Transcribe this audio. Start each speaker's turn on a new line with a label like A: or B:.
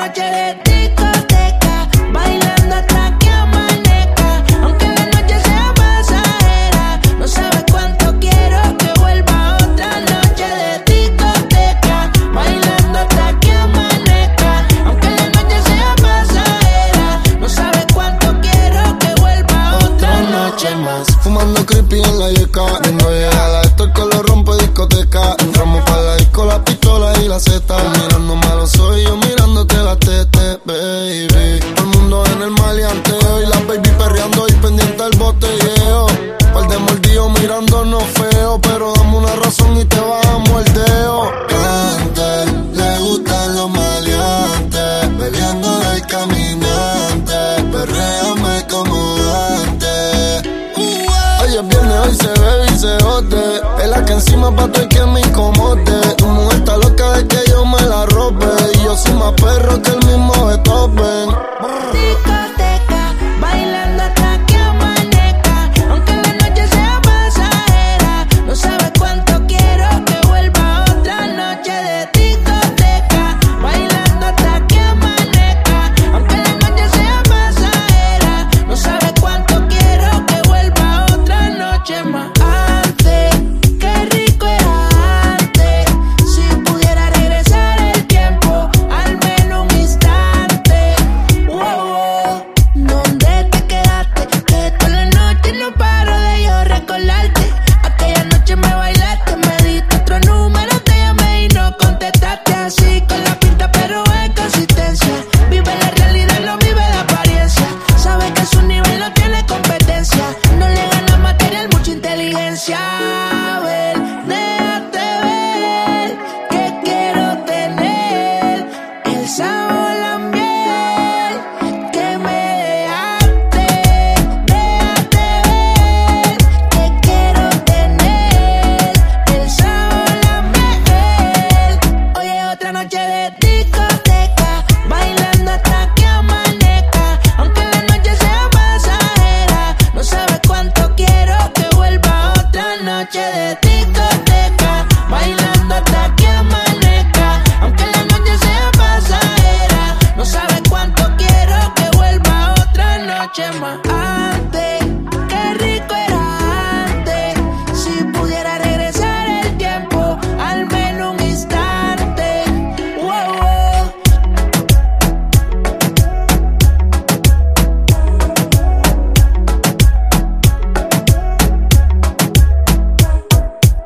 A: noche de discoteca, bailando hasta que amanezca. Aunque la noche sea pasajera, no sabes cuánto quiero que vuelva otra noche de discoteca, bailando hasta que amanezca. Aunque la noche sea pasajera, no sabes cuánto quiero que vuelva otra noche más.
B: Fumando creepy en la yeca. Llegar perréame como antes. Hoy es viernes, hoy se bebe y se jode. Es la que encima pa' todo el que me